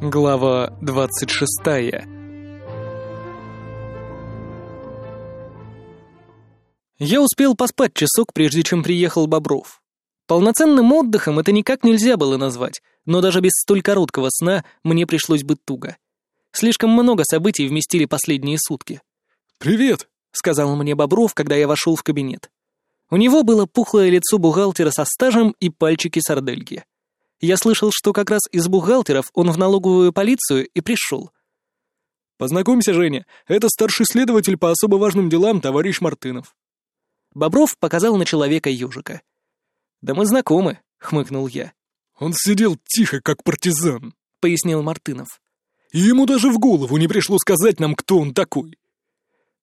Глава двадцать шестая Я успел поспать часок, прежде чем приехал Бобров. Полноценным отдыхом это никак нельзя было назвать, но даже без столь короткого сна мне пришлось быть туго. Слишком много событий вместили последние сутки. «Привет», — сказал мне Бобров, когда я вошел в кабинет. У него было пухлое лицо бухгалтера со стажем и пальчики сардельки. Я слышал, что как раз из бухгалтеров он в налоговую полицию и пришел. «Познакомься, Женя, это старший следователь по особо важным делам, товарищ Мартынов». Бобров показал на человека ежика. «Да мы знакомы», — хмыкнул я. «Он сидел тихо, как партизан», — пояснил Мартынов. «И ему даже в голову не пришло сказать нам, кто он такой».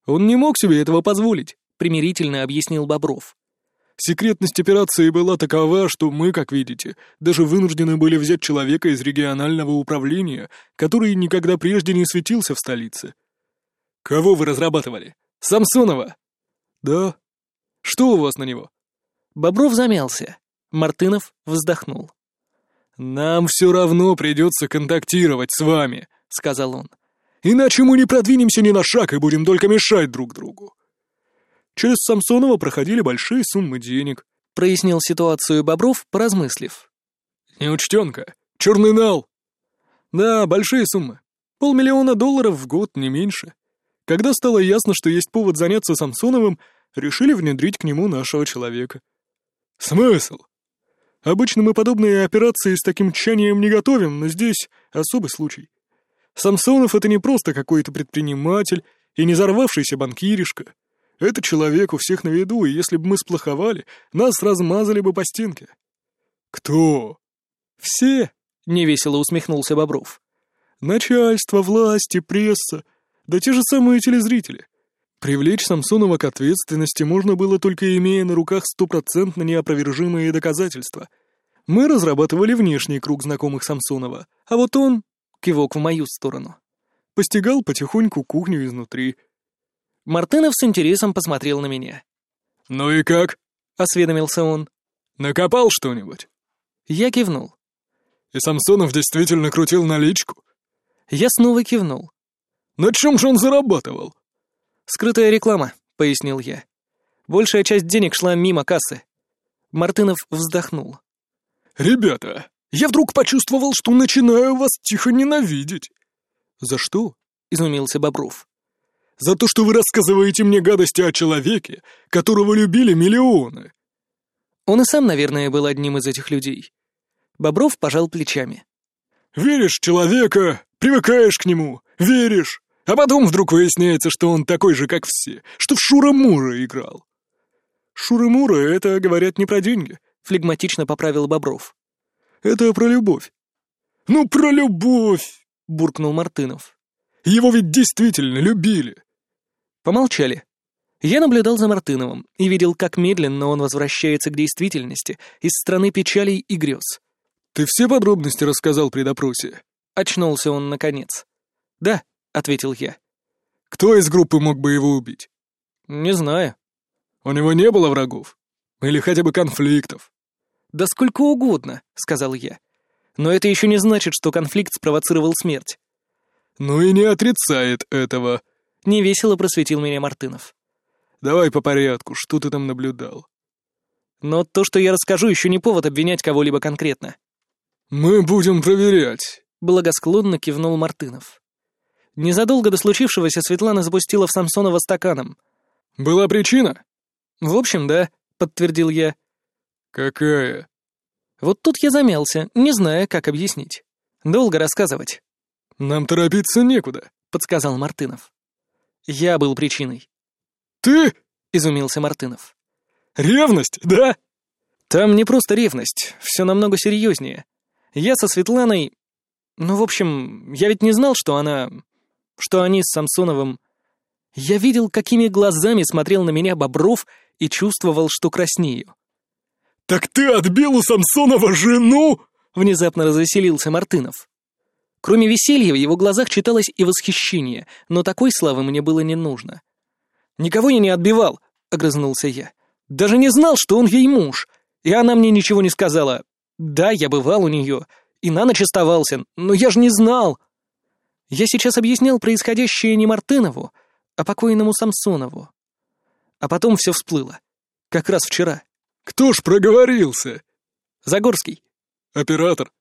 «Он не мог себе этого позволить», — примирительно объяснил Бобров. Секретность операции была такова, что мы, как видите, даже вынуждены были взять человека из регионального управления, который никогда прежде не светился в столице. Кого вы разрабатывали? Самсонова? Да. Что у вас на него? Бобров замялся. Мартынов вздохнул. «Нам все равно придется контактировать с вами», — сказал он. «Иначе мы не продвинемся ни на шаг и будем только мешать друг другу. Через Самсонова проходили большие суммы денег», — прояснил ситуацию Бобров, поразмыслив. «Неучтенка. Черный нал». «Да, большие суммы. Полмиллиона долларов в год, не меньше. Когда стало ясно, что есть повод заняться Самсоновым, решили внедрить к нему нашего человека». «Смысл?» «Обычно мы подобные операции с таким тщанием не готовим, но здесь особый случай. Самсонов — это не просто какой-то предприниматель и не взорвавшийся банкиришка». Это человек у всех на виду, и если бы мы сплоховали, нас размазали бы по стенке». «Кто?» «Все», — невесело усмехнулся Бобров. «Начальство, власти, пресса, да те же самые телезрители. Привлечь Самсонова к ответственности можно было только имея на руках стопроцентно неопровержимые доказательства. Мы разрабатывали внешний круг знакомых Самсонова, а вот он, кивок в мою сторону, постигал потихоньку кухню изнутри, Мартынов с интересом посмотрел на меня. «Ну и как?» — осведомился он. «Накопал что-нибудь?» Я кивнул. «И Самсонов действительно крутил наличку?» Я снова кивнул. «На чем же он зарабатывал?» «Скрытая реклама», — пояснил я. «Большая часть денег шла мимо кассы». Мартынов вздохнул. «Ребята, я вдруг почувствовал, что начинаю вас тихо ненавидеть». «За что?» — изумился Бобров. За то, что вы рассказываете мне гадости о человеке, которого любили миллионы!» Он и сам, наверное, был одним из этих людей. Бобров пожал плечами. «Веришь человека, привыкаешь к нему, веришь, а потом вдруг выясняется, что он такой же, как все, что в Шура-Мура играл». «Шура-Мура — это, говорят, не про деньги», — флегматично поправил Бобров. «Это про любовь». «Ну, про любовь!» — буркнул Мартынов. «Его ведь действительно любили. Помолчали. Я наблюдал за Мартыновым и видел, как медленно он возвращается к действительности из страны печалей и грез. «Ты все подробности рассказал при допросе?» — очнулся он наконец. «Да», — ответил я. «Кто из группы мог бы его убить?» «Не знаю». «У него не было врагов? Или хотя бы конфликтов?» «Да сколько угодно», — сказал я. «Но это еще не значит, что конфликт спровоцировал смерть». «Ну и не отрицает этого», Невесело просветил меня Мартынов. «Давай по порядку, что ты там наблюдал?» «Но то, что я расскажу, еще не повод обвинять кого-либо конкретно». «Мы будем проверять», — благосклонно кивнул Мартынов. Незадолго до случившегося Светлана запустила в Самсонова стаканом. «Была причина?» «В общем, да», — подтвердил я. «Какая?» Вот тут я замялся, не зная, как объяснить. Долго рассказывать. «Нам торопиться некуда», — подсказал Мартынов. Я был причиной. «Ты?» — изумился Мартынов. «Ревность, да?» «Там не просто ревность, все намного серьезнее. Я со Светланой... Ну, в общем, я ведь не знал, что она... что они с Самсоновым... Я видел, какими глазами смотрел на меня Бобров и чувствовал, что краснею. «Так ты отбил у Самсонова жену?» — внезапно развеселился Мартынов. Кроме веселья, в его глазах читалось и восхищение, но такой славы мне было не нужно. «Никого я не отбивал», — огрызнулся я. «Даже не знал, что он ей муж. И она мне ничего не сказала. Да, я бывал у нее, и на ночь оставался, но я же не знал. Я сейчас объяснял происходящее не Мартынову, а покойному Самсонову. А потом все всплыло. Как раз вчера. «Кто ж проговорился?» Загорский. «Оператор».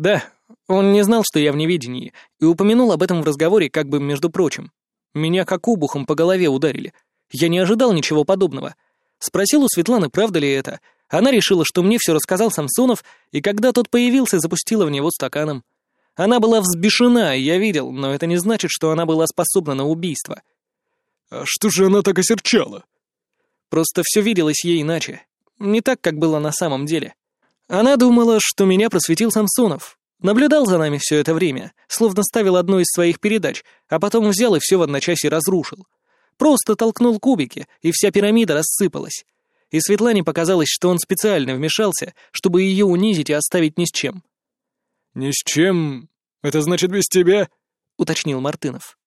Да, он не знал, что я в неведении, и упомянул об этом в разговоре, как бы между прочим. Меня как обухом по голове ударили. Я не ожидал ничего подобного. Спросил у Светланы, правда ли это. Она решила, что мне все рассказал Самсонов, и когда тот появился, запустила в него стаканом. Она была взбешена, я видел, но это не значит, что она была способна на убийство. «А что же она так осерчала?» Просто все виделось ей иначе. Не так, как было на самом деле. Она думала, что меня просветил Самсонов. Наблюдал за нами все это время, словно ставил одну из своих передач, а потом взял и все в одночасье разрушил. Просто толкнул кубики, и вся пирамида рассыпалась. И Светлане показалось, что он специально вмешался, чтобы ее унизить и оставить ни с чем. «Ни с чем? Это значит без тебя?» — уточнил Мартынов.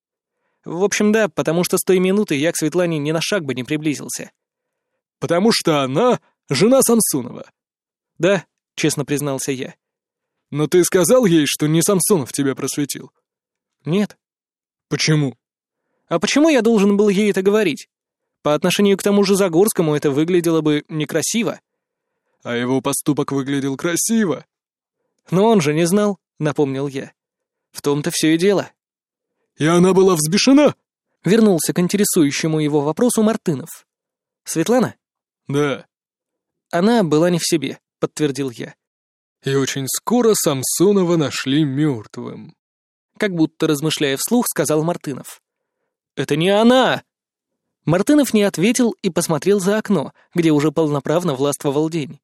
В общем, да, потому что с той минуты я к Светлане ни на шаг бы не приблизился. «Потому что она жена Самсонова». «Да», — честно признался я. «Но ты сказал ей, что не Самсонов тебя просветил?» «Нет». «Почему?» «А почему я должен был ей это говорить? По отношению к тому же Загорскому это выглядело бы некрасиво». «А его поступок выглядел красиво». «Но он же не знал», — напомнил я. «В том-то все и дело». «И она была взбешена?» — вернулся к интересующему его вопросу Мартынов. «Светлана?» «Да». «Она была не в себе», — подтвердил я. «И очень скоро Самсонова нашли мертвым». Как будто размышляя вслух, сказал Мартынов. «Это не она!» Мартынов не ответил и посмотрел за окно, где уже полноправно властвовал день.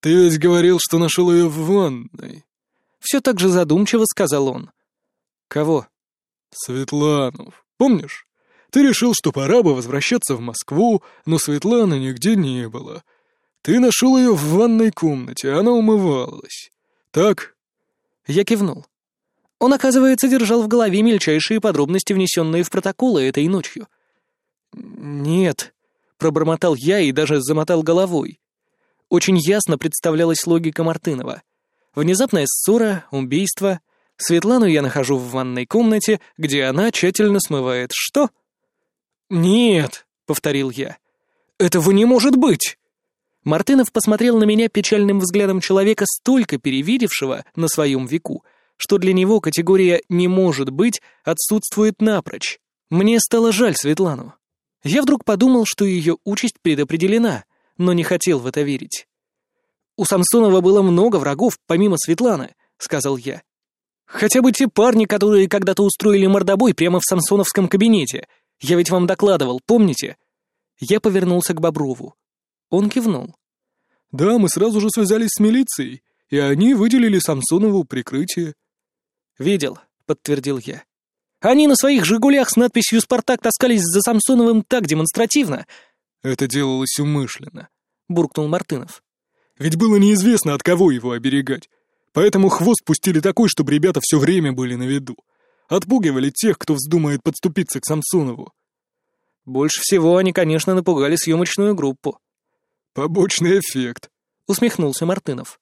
«Ты ведь говорил, что нашел ее в ванной». Все так же задумчиво сказал он. «Кого?» «Светланов. Помнишь? Ты решил, что пора бы возвращаться в Москву, но Светланы нигде не было. Ты нашел ее в ванной комнате, она умывалась. Так?» Я кивнул. Он, оказывается, держал в голове мельчайшие подробности, внесенные в протоколы этой ночью. «Нет», — пробормотал я и даже замотал головой. Очень ясно представлялась логика Мартынова. Внезапная ссора, убийство. Светлану я нахожу в ванной комнате, где она тщательно смывает. Что? «Нет», — повторил я. «Этого не может быть!» Мартынов посмотрел на меня печальным взглядом человека, столько перевидевшего на своем веку, что для него категория «не может быть» отсутствует напрочь. Мне стало жаль Светлану. Я вдруг подумал, что ее участь предопределена, но не хотел в это верить. «У Самсонова было много врагов, помимо Светланы», — сказал я. «Хотя бы те парни, которые когда-то устроили мордобой прямо в самсоновском кабинете. Я ведь вам докладывал, помните?» Я повернулся к Боброву. Он кивнул. «Да, мы сразу же связались с милицией, и они выделили Самсонову прикрытие». «Видел», — подтвердил я. «Они на своих «Жигулях» с надписью «Спартак» таскались за Самсоновым так демонстративно». «Это делалось умышленно», — буркнул Мартынов. «Ведь было неизвестно, от кого его оберегать. Поэтому хвост пустили такой, чтобы ребята все время были на виду. Отпугивали тех, кто вздумает подступиться к Самсонову». «Больше всего они, конечно, напугали съемочную группу». «Побочный эффект», — усмехнулся Мартынов.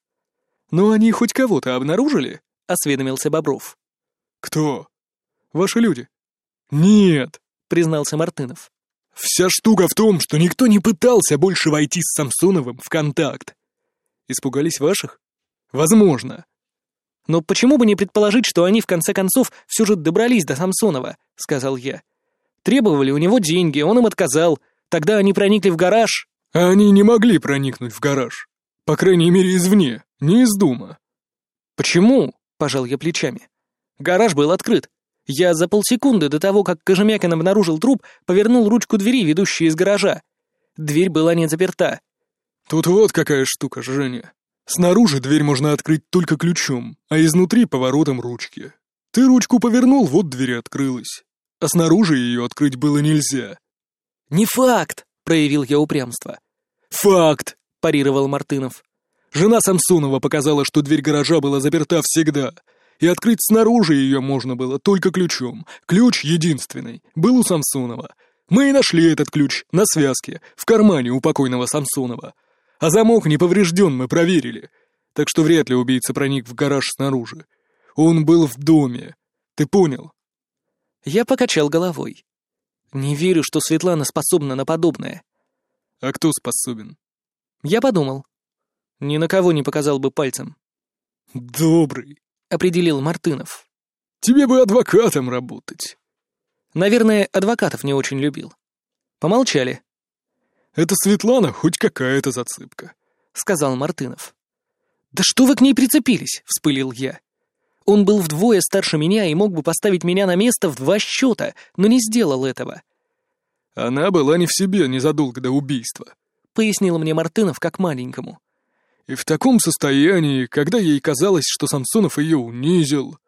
«Но они хоть кого-то обнаружили?» — осведомился Бобров. «Кто? Ваши люди?» «Нет», — признался Мартынов. «Вся штука в том, что никто не пытался больше войти с Самсоновым в контакт. Испугались ваших? Возможно. «Но почему бы не предположить, что они в конце концов все же добрались до Самсонова?» — сказал я. «Требовали у него деньги, он им отказал. Тогда они проникли в гараж». А они не могли проникнуть в гараж. По крайней мере, извне, не из дома. «Почему?» — пожал я плечами. «Гараж был открыт. Я за полсекунды до того, как Кожемякин обнаружил труп, повернул ручку двери, ведущей из гаража. Дверь была не заперта». «Тут вот какая штука, Женя. Снаружи дверь можно открыть только ключом, а изнутри — поворотом ручки. Ты ручку повернул, вот дверь открылась. А снаружи ее открыть было нельзя». «Не факт!» — проявил я упрямство. «Факт!» — парировал Мартынов. «Жена Самсонова показала, что дверь гаража была заперта всегда, и открыть снаружи ее можно было только ключом. Ключ единственный, был у Самсонова. Мы и нашли этот ключ на связке, в кармане у покойного Самсонова. А замок не поврежден, мы проверили. так что вряд ли убийца проник в гараж снаружи. Он был в доме. Ты понял? Я покачал головой. Не верю, что Светлана способна на подобное. А кто способен? Я подумал. Ни на кого не показал бы пальцем. Добрый, определил Мартынов. Тебе бы адвокатом работать. Наверное, адвокатов не очень любил. Помолчали. Это Светлана хоть какая-то зацепка, сказал Мартынов. Да что вы к ней прицепились? вспылил я. Он был вдвое старше меня и мог бы поставить меня на место в два счета, но не сделал этого. Она была не в себе незадолго до убийства, пояснил мне Мартынов как маленькому. И в таком состоянии, когда ей казалось, что Самсонов ее унизил.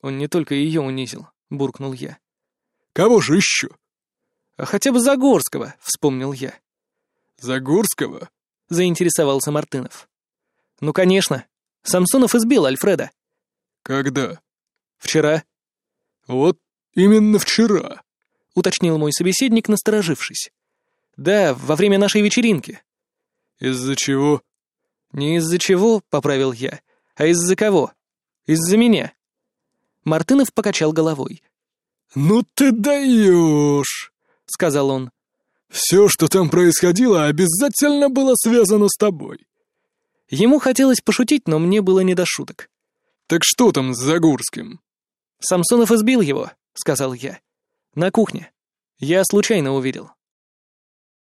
Он не только ее унизил, буркнул я. Кого же еще? А хотя бы Загорского, вспомнил я. Загорского? Заинтересовался Мартынов. Ну, конечно. Самсонов избил Альфреда. Когда? Вчера. Вот именно вчера, уточнил мой собеседник, насторожившись. Да, во время нашей вечеринки. Из-за чего? «Не из-за чего», — поправил я, — «а из-за кого? Из-за меня». Мартынов покачал головой. «Ну ты даешь», — сказал он. «Все, что там происходило, обязательно было связано с тобой». Ему хотелось пошутить, но мне было не до шуток. «Так что там с Загорским?» «Самсонов избил его», — сказал я. «На кухне. Я случайно увидел».